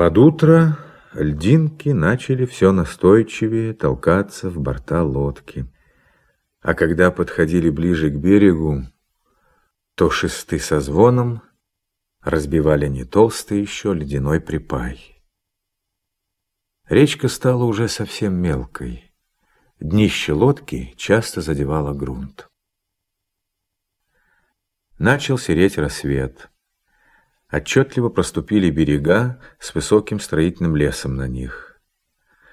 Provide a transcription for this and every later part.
Под утро льдинки начали все настойчивее толкаться в борта лодки. А когда подходили ближе к берегу, то шесты со звоном разбивали не толстый еще ледяной припай. Речка стала уже совсем мелкой. Днище лодки часто задевало грунт. Начал сереть рассвет. Отчетливо проступили берега с высоким строительным лесом на них.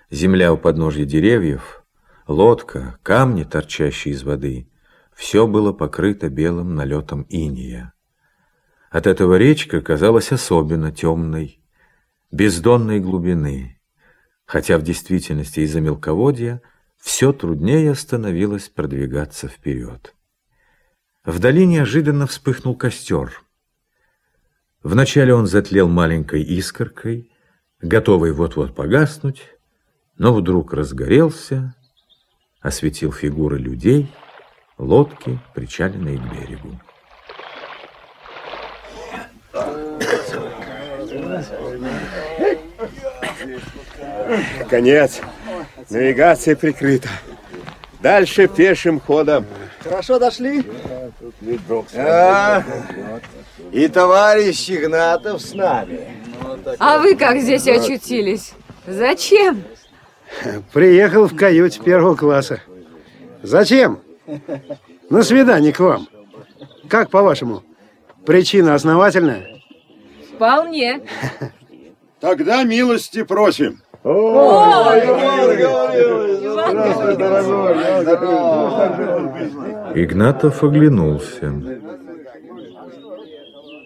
Земля у подножья деревьев, лодка, камни, торчащие из воды — все было покрыто белым налетом иния. От этого речка казалась особенно темной, бездонной глубины, хотя в действительности из-за мелководья все труднее становилось продвигаться вперед. Вдали неожиданно вспыхнул костер. Вначале он затлел маленькой искоркой, готовый вот-вот погаснуть, но вдруг разгорелся, осветил фигуры людей, лодки, причаленные к берегу. Конец. Навигация прикрыта. Дальше пешим ходом. Хорошо дошли? А, и товарищ Игнатов с нами. А вы как здесь очутились? Зачем? Приехал в каюте первого класса. Зачем? На свидание к вам. Как по-вашему? Причина основательная? Вполне. Тогда милости просим. Игнатов оглянулся.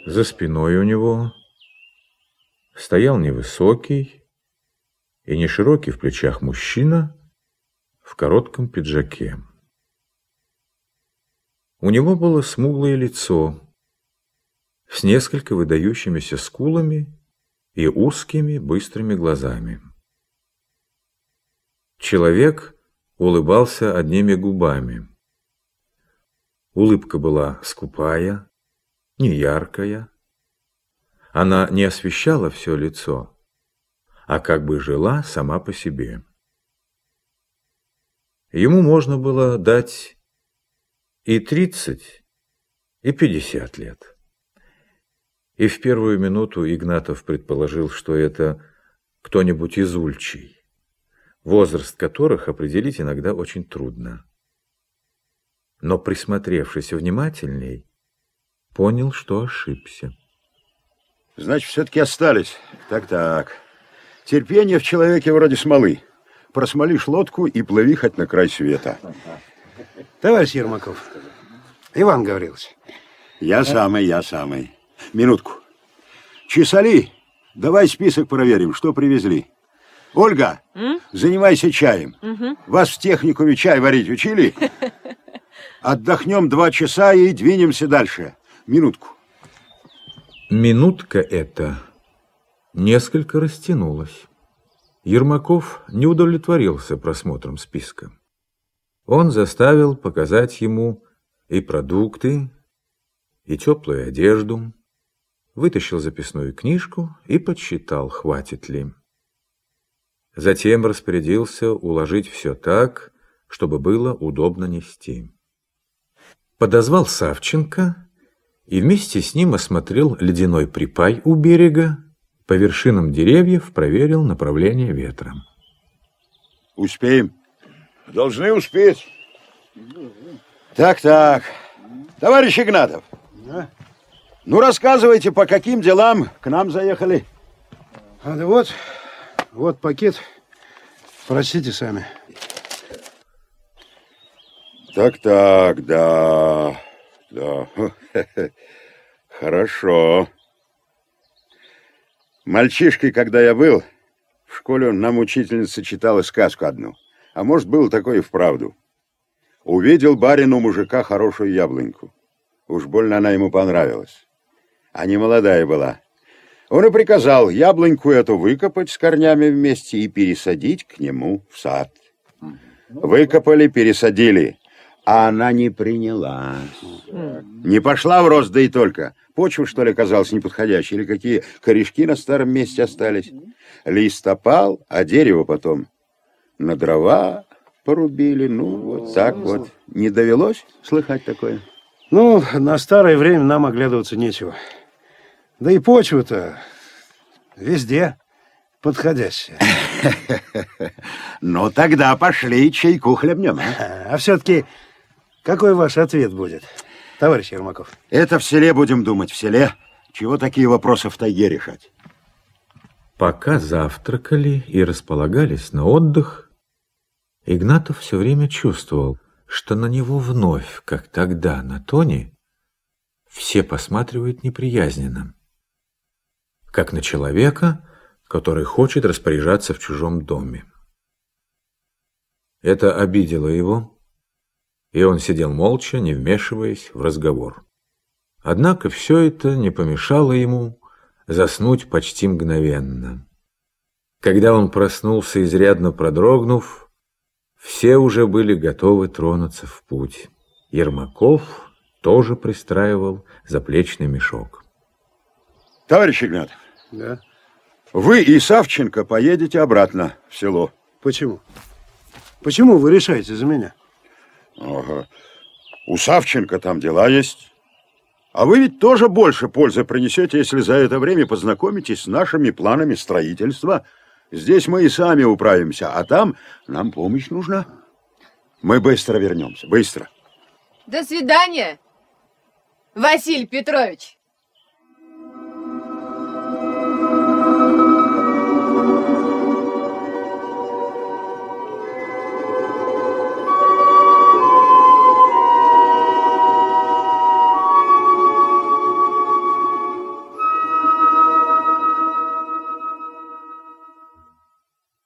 За спиной у него стоял невысокий и не широкий в плечах мужчина в коротком пиджаке. У него было смуглое лицо с несколько выдающимися скулами и узкими быстрыми глазами. Человек улыбался одними губами. Улыбка была скупая, неяркая. Она не освещала все лицо, а как бы жила сама по себе. Ему можно было дать и тридцать, и пятьдесят лет. И в первую минуту Игнатов предположил, что это кто-нибудь из Ульчей возраст которых определить иногда очень трудно. Но, присмотревшись внимательней, понял, что ошибся. Значит, все-таки остались. Так-так. Терпение в человеке вроде смолы. Просмолишь лодку и плыви хоть на край света. Товарищ Ермаков, Иван Гаврилович. Я самый, я самый. Минутку. Чесали, давай список проверим, что привезли. Ольга, М? занимайся чаем. Угу. Вас в техникуме чай варить учили? Отдохнем два часа и двинемся дальше. Минутку. Минутка эта несколько растянулась. Ермаков не удовлетворился просмотром списка. Он заставил показать ему и продукты, и теплую одежду, вытащил записную книжку и подсчитал, хватит ли. Затем распорядился уложить все так, чтобы было удобно нести. Подозвал Савченко и вместе с ним осмотрел ледяной припай у берега, по вершинам деревьев проверил направление ветра. Успеем. Должны успеть. Так-так. Товарищ Игнатов. Да? Ну, рассказывайте, по каким делам к нам заехали? А да вот, вот пакет. Прочтите сами. Так-так, да. Да. Хорошо. Мальчишкой, когда я был, в школе нам учительница читала сказку одну. А может, было такое и вправду. Увидел барин у мужика хорошую яблоньку. Уж больно она ему понравилась. А не молодая была. Он и приказал яблоньку эту выкопать с корнями вместе и пересадить к нему в сад. Выкопали, пересадили, а она не принялась. Не пошла в рост, да и только. Почва, что ли, оказалась неподходящей, или какие корешки на старом месте остались. Лист опал, а дерево потом на дрова порубили. Ну, вот так вот. Не довелось слыхать такое? Ну, на старое время нам оглядываться нечего. Да и почва-то везде подходящая. Ну, тогда пошли чайку хлебнем. а? А все-таки какой ваш ответ будет, товарищ Ермаков? Это в селе будем думать, в селе. Чего такие вопросы в тайге решать? Пока завтракали и располагались на отдых, Игнатов все время чувствовал, что на него вновь, как тогда на Тони, все посматривают неприязненно, как на человека, который хочет распоряжаться в чужом доме. Это обидело его, и он сидел молча, не вмешиваясь в разговор. Однако все это не помешало ему заснуть почти мгновенно. Когда он проснулся, изрядно продрогнув, все уже были готовы тронуться в путь. Ермаков тоже пристраивал заплечный мешок. Товарищ Игнатов, Да. вы и Савченко поедете обратно в село. Почему? Почему вы решаете за меня? Ага. У Савченко там дела есть. А вы ведь тоже больше пользы принесете, если за это время познакомитесь с нашими планами строительства. Здесь мы и сами управимся, а там нам помощь нужна. Мы быстро вернемся, быстро. До свидания, Василий Петрович.